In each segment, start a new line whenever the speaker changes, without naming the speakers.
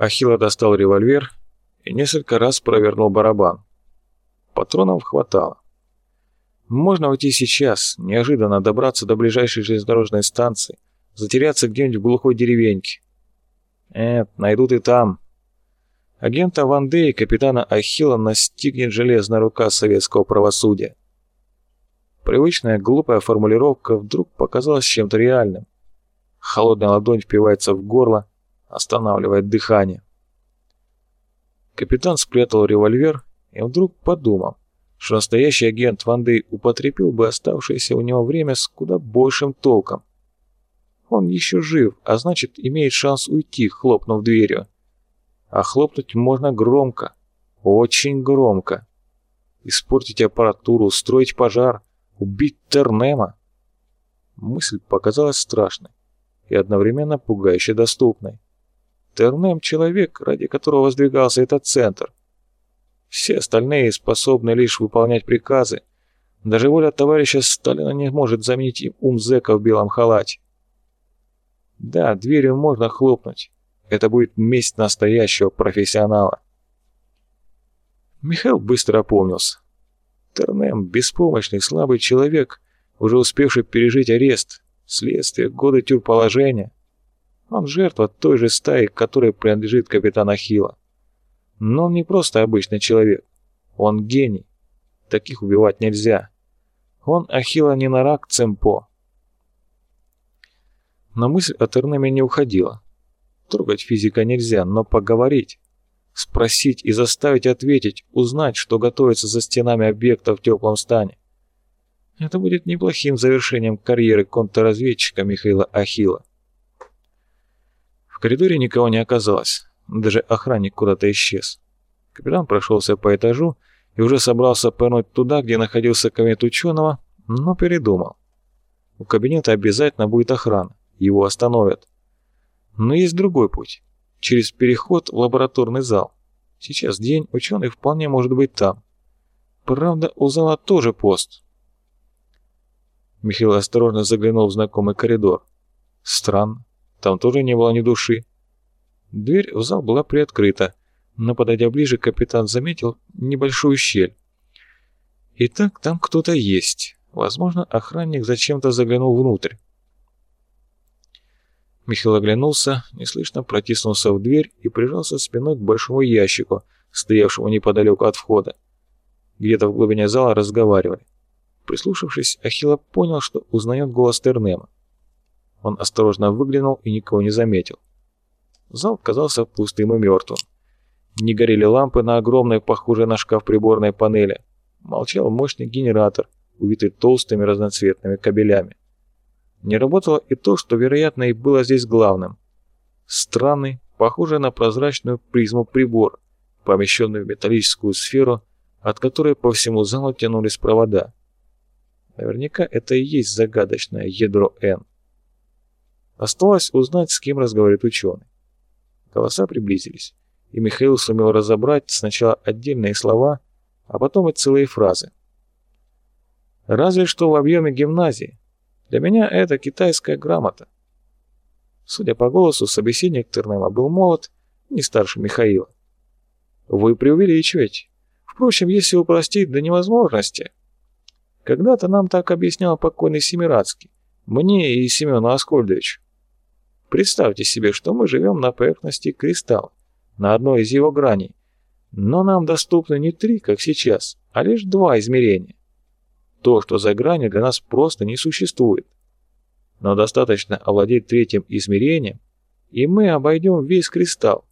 Ахилла достал револьвер и несколько раз провернул барабан. Патронов хватало. Можно уйти сейчас, неожиданно добраться до ближайшей железнодорожной станции, затеряться где-нибудь в глухой деревеньке. Нет, найдут и там. Агента Ван Дэ и капитана Ахилла настигнет железная рука советского правосудия. Привычная глупая формулировка вдруг показалась чем-то реальным. Холодная ладонь впивается в горло, останавливает дыхание. Капитан спрятал револьвер и вдруг подумал, что настоящий агент Ван Дэй употребил бы оставшееся у него время с куда большим толком. Он еще жив, а значит, имеет шанс уйти, хлопнув дверью. А хлопнуть можно громко, очень громко. Испортить аппаратуру, устроить пожар, убить Тернема. Мысль показалась страшной и одновременно пугающе доступной. Тернем — человек, ради которого воздвигался этот центр. Все остальные способны лишь выполнять приказы. Даже воля товарища Сталина не может заменить им ум зэка в белом халате. Да, дверью можно хлопнуть. Это будет месть настоящего профессионала. Михаил быстро опомнился. Тернем — беспомощный, слабый человек, уже успевший пережить арест, следствие, годы тюрположения. Он жертва той же стаи, которой принадлежит капитан Ахилла. Но он не просто обычный человек. Он гений. Таких убивать нельзя. Он Ахилла не на рак Цемпо. Но мысль о Тернеме не уходила. Трогать физика нельзя, но поговорить. Спросить и заставить ответить, узнать, что готовится за стенами объекта в теплом стане. Это будет неплохим завершением карьеры контрразведчика Михаила Ахилла. Коридоре никого не оказалось. Даже охранник куда-то исчез. Капитан прошелся по этажу и уже собрался пырнуть туда, где находился кабинет ученого, но передумал. У кабинета обязательно будет охрана, его остановят. Но есть другой путь. Через переход в лабораторный зал. Сейчас день, ученый вполне может быть там. Правда, у зала тоже пост. Михаил осторожно заглянул в знакомый коридор. Странно, там тоже не было ни души. Дверь в зал была приоткрыта, но, подойдя ближе, капитан заметил небольшую щель. Итак, там кто-то есть. Возможно, охранник зачем-то заглянул внутрь. Михаил оглянулся, неслышно протиснулся в дверь и прижался спиной к большому ящику, стоявшему неподалеку от входа. Где-то в глубине зала разговаривали. Прислушавшись, Ахилла понял, что узнает голос Тернема. Он осторожно выглянул и никого не заметил. Зал казался пустым и мертвым. Не горели лампы на огромной, похожей на шкаф приборной панели. Молчал мощный генератор, увитый толстыми разноцветными кабелями. Не работало и то, что, вероятно, и было здесь главным. Странный, похожий на прозрачную призму прибор, помещенный в металлическую сферу, от которой по всему залу тянулись провода. Наверняка это и есть загадочное ядро N. Осталось узнать, с кем разговаривает ученый. Голоса приблизились, и Михаил сумел разобрать сначала отдельные слова, а потом и целые фразы. Разве что в объеме гимназии. Для меня это китайская грамота. Судя по голосу, собеседник Тернема был молод, не старше Михаила. Вы преувеличиваете. Впрочем, если упростить до невозможности. Когда-то нам так объяснял покойный Семирадский, мне и Семену Аскольдовичу. Представьте себе, что мы живем на поверхности кристалла, на одной из его граней. Но нам доступны не три, как сейчас, а лишь два измерения. То, что за гранью для нас просто не существует. Но достаточно овладеть третьим измерением, и мы обойдем весь кристалл.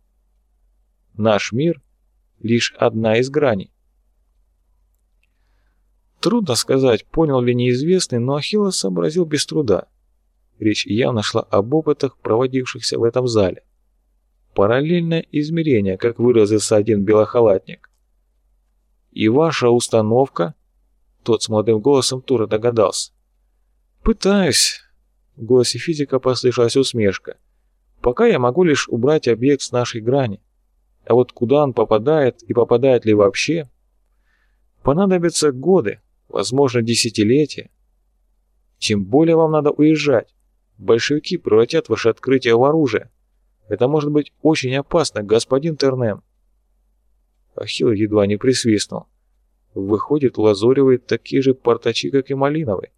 Наш мир — лишь одна из граней. Трудно сказать, понял ли неизвестный, но Ахилла сообразил без труда. Речь явно шла об опытах, проводившихся в этом зале. Параллельное измерение, как выразился один белохалатник. «И ваша установка?» Тот с молодым голосом тоже догадался. «Пытаюсь». В голосе физика послышалась усмешка. «Пока я могу лишь убрать объект с нашей грани. А вот куда он попадает и попадает ли вообще? Понадобятся годы, возможно, десятилетия. Тем более вам надо уезжать большевики превратят ваше открытие в оружие. Это может быть очень опасно, господин Тернем. Ахилл едва не присвистнул. Выходит, Лазоревые такие же портачи, как и Малиновый.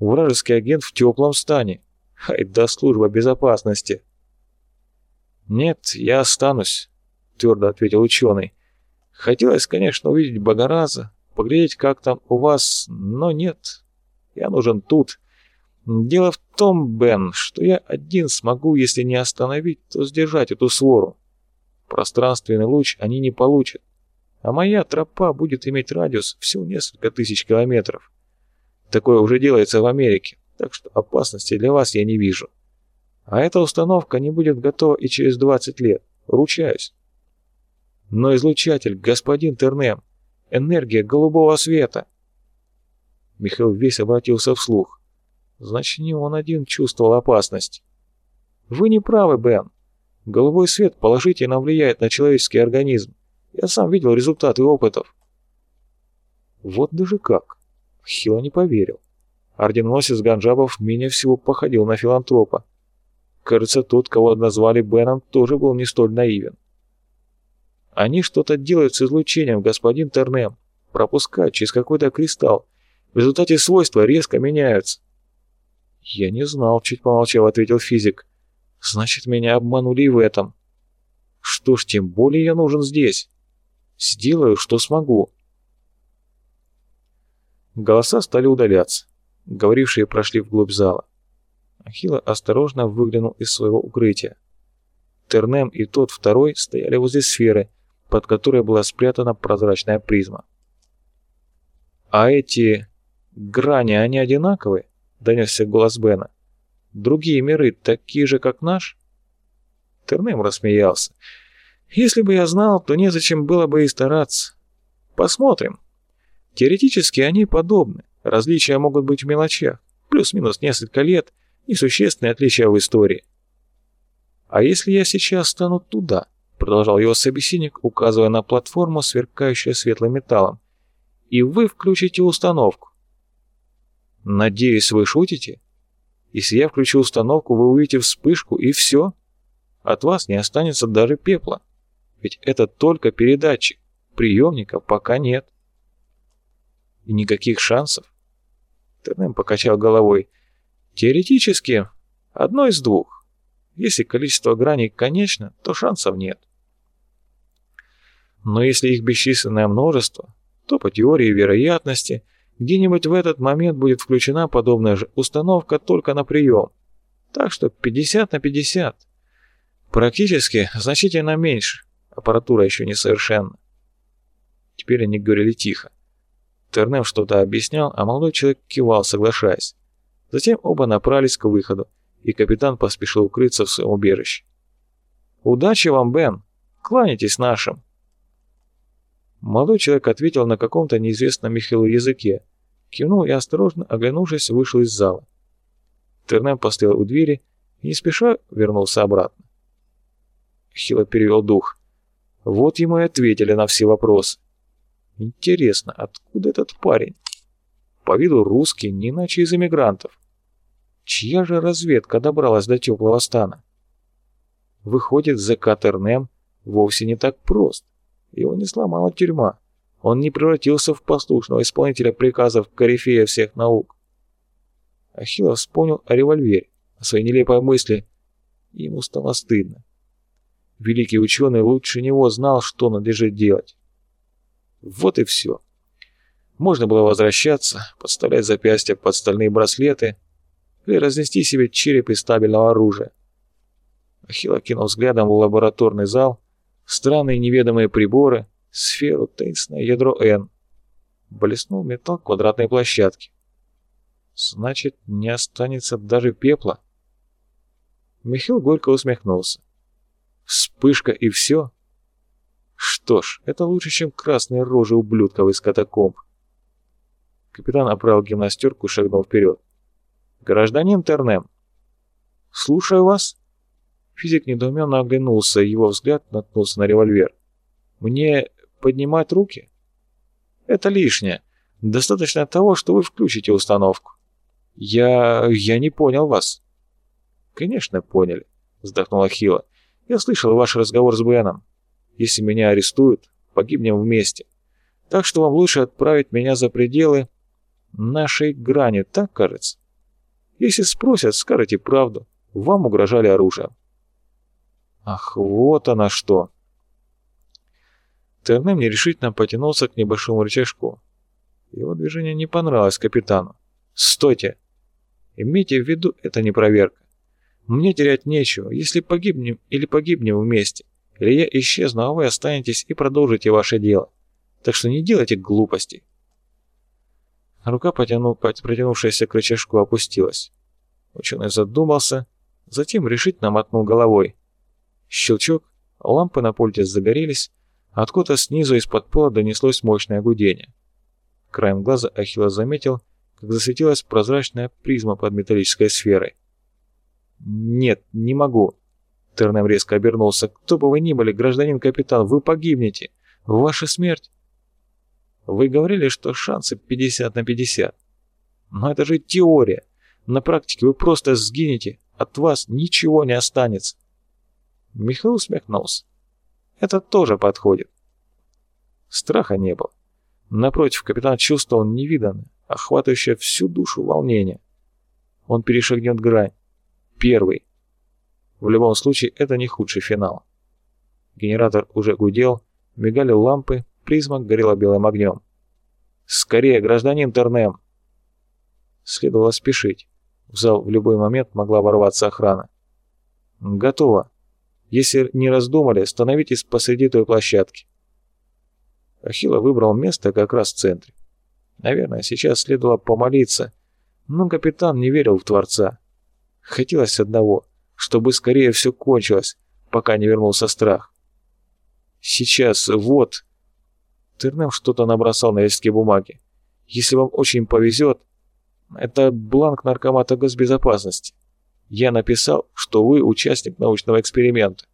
Вражеский агент в теплом стане. Хай да служба безопасности. «Нет, я останусь», — твердо ответил ученый. «Хотелось, конечно, увидеть Богораза, поглядеть, как там у вас, но нет. Я нужен тут. Дело в том, Бен, что я один смогу, если не остановить, то сдержать эту свору. Пространственный луч они не получат а моя тропа будет иметь радиус всего несколько тысяч километров. Такое уже делается в Америке, так что опасности для вас я не вижу. А эта установка не будет готова и через 20 лет, ручаюсь. Но излучатель, господин Тернем, энергия голубого света. Михаил весь обратился вслух. Значит, не он один чувствовал опасность. Вы не правы, Бен. Голубой свет положительно влияет на человеческий организм. Я сам видел результаты опытов. Вот даже как. Хило не поверил. Орденоносец Ганджабов менее всего походил на филантропа. Кажется, тот, кого назвали Беном, тоже был не столь наивен. Они что-то делают с излучением, господин Тернем. Пропускают через какой-то кристалл. В результате свойства резко меняются. Я не знал, чуть помолчав, ответил физик. Значит, меня обманули и в этом. Что ж, тем более я нужен здесь. Сделаю, что смогу. Голоса стали удаляться. Говорившие прошли вглубь зала. Ахилла осторожно выглянул из своего укрытия. Тернем и тот второй стояли возле сферы, под которой была спрятана прозрачная призма. «А эти грани, они одинаковые?» — донесся голос Бена. «Другие миры такие же, как наш?» Тернем рассмеялся. Если бы я знал, то незачем было бы и стараться. Посмотрим. Теоретически они подобны. Различия могут быть в мелочах. Плюс-минус несколько лет. Несущественные отличия в истории. А если я сейчас стану туда? Продолжал его собеседник, указывая на платформу, сверкающую светлым металлом. И вы включите установку. Надеюсь, вы шутите? Если я включу установку, вы увидите вспышку и все. От вас не останется даже пепла. Ведь это только передатчик. Приемников пока нет. И никаких шансов. Тернем покачал головой. Теоретически, одно из двух. Если количество граней конечно, то шансов нет. Но если их бесчисленное множество, то по теории вероятности где-нибудь в этот момент будет включена подобная же установка только на прием. Так что 50 на 50. Практически значительно меньше. Аппаратура еще несовершенна. Теперь они говорили тихо. Тернем что-то объяснял, а молодой человек кивал, соглашаясь. Затем оба направились к выходу, и капитан поспешил укрыться в своем убежище. «Удачи вам, Бен! Кланяйтесь нашим!» Молодой человек ответил на каком-то неизвестном Михаилу языке, кивнул и, осторожно оглянувшись, вышел из зала. Тернем постоял у двери и не спеша вернулся обратно. Хило перевел дух. Вот ему и ответили на все вопросы. Интересно, откуда этот парень? По виду русский, не иначе из эмигрантов. Чья же разведка добралась до теплого стана? Выходит, ЗК Тернем вовсе не так прост. Его не сломала тюрьма. Он не превратился в послушного исполнителя приказов корифея всех наук. Ахилла вспомнил о револьвере, о своей нелепой мысли, ему стало стыдно. Великий ученый лучше него знал, что надлежит делать. Вот и все. Можно было возвращаться, подставлять запястья под стальные браслеты или разнести себе череп из стабильного оружия. Ахилл кинул взглядом в лабораторный зал, странные неведомые приборы, сферу, таинственное ядро N. Блеснул металл квадратной площадки. Значит, не останется даже пепла. Михаил горько усмехнулся. Вспышка и все? Что ж, это лучше, чем красные рожи ублюдков из катакомб. Капитан оправил гимнастерку и шагнул вперед. «Гражданин Тернем!» «Слушаю вас!» Физик недоуменно оглянулся, его взгляд наткнулся на револьвер. «Мне поднимать руки?» «Это лишнее. Достаточно того, что вы включите установку». «Я... я не понял вас». «Конечно, поняли», — вздохнула Хила. Я слышал ваш разговор с Беном. Если меня арестуют, погибнем вместе. Так что вам лучше отправить меня за пределы нашей грани, так кажется? Если спросят, скажите правду. Вам угрожали оружием. Ах, вот она что. Тернем нерешительно потянулся к небольшому рычажку. Его движение не понравилось капитану. «Стойте! Имейте в виду, это не проверка. Мне терять нечего, если погибнем или погибнем вместе, или я исчезну, а вы останетесь и продолжите ваше дело. Так что не делайте глупостей». Рука, потянул, протянувшаяся к рычажку, опустилась. Ученый задумался, затем решительно мотнул головой. Щелчок, лампы на пульте загорелись, откуда снизу из-под пола донеслось мощное гудение. Краем глаза Ахилла заметил, как засветилась прозрачная призма под металлической сферой. «Нет, не могу!» Тернем резко обернулся. «Кто бы вы ни были, гражданин капитан, вы погибнете! Ваша смерть!» «Вы говорили, что шансы 50 на 50. Но это же теория. На практике вы просто сгинете, от вас ничего не останется». Михаил усмехнулся. «Это тоже подходит». Страха не было. Напротив, капитан чувствовал невиданное, охватывающее всю душу волнение. Он перешагнет грань. Первый. В любом случае, это не худший финал. Генератор уже гудел, мигали лампы, призма горела белым огнем. «Скорее, гражданин Тернем!» Следовало спешить. В зал в любой момент могла ворваться охрана. «Готово. Если не раздумали, становитесь посреди той площадки». Ахилла выбрал место как раз в центре. Наверное, сейчас следовало помолиться, но капитан не верил в Творца. Хотелось одного, чтобы скорее все кончилось, пока не вернулся страх. Сейчас, вот... Тернем что-то набросал на листке бумаги. Если вам очень повезет, это бланк наркомата госбезопасности. Я написал, что вы участник научного эксперимента.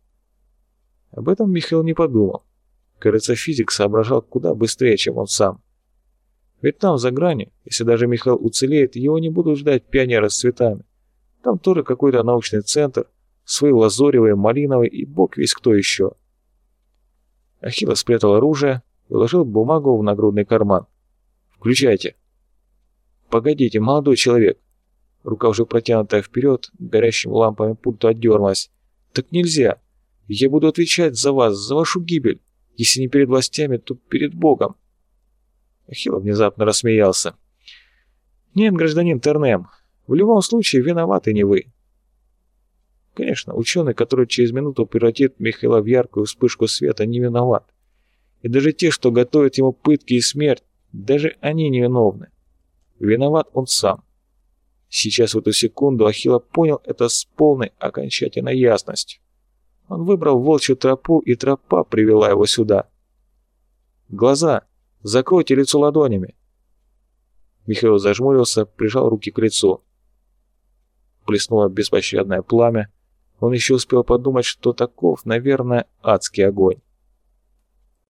Об этом Михаил не подумал. Кажется, физик соображал куда быстрее, чем он сам. Ведь там, за гранью, если даже Михаил уцелеет, его не будут ждать пионеры с цветами. Там тоже какой-то научный центр, свои лазоревые, малиновые и бог весь кто еще. Ахилла спрятал оружие и вложил бумагу в нагрудный карман. «Включайте». «Погодите, молодой человек». Рука уже протянутая вперед, горящими лампами пульту отдернулась. «Так нельзя. Я буду отвечать за вас, за вашу гибель. Если не перед властями, то перед Богом». Ахилл внезапно рассмеялся. «Нет, гражданин Тернем, в любом случае виноваты не вы». Конечно, ученый, который через минуту превратит Михаила в яркую вспышку света, не виноват. И даже те, что готовят ему пытки и смерть, даже они не виновны. Виноват он сам. Сейчас в эту секунду Ахилла понял это с полной окончательной ясностью. Он выбрал волчью тропу, и тропа привела его сюда. «Глаза! Закройте лицо ладонями!» Михаил зажмурился, прижал руки к лицу. Плеснуло беспощадное пламя. Он еще успел подумать, что таков, наверное, адский огонь.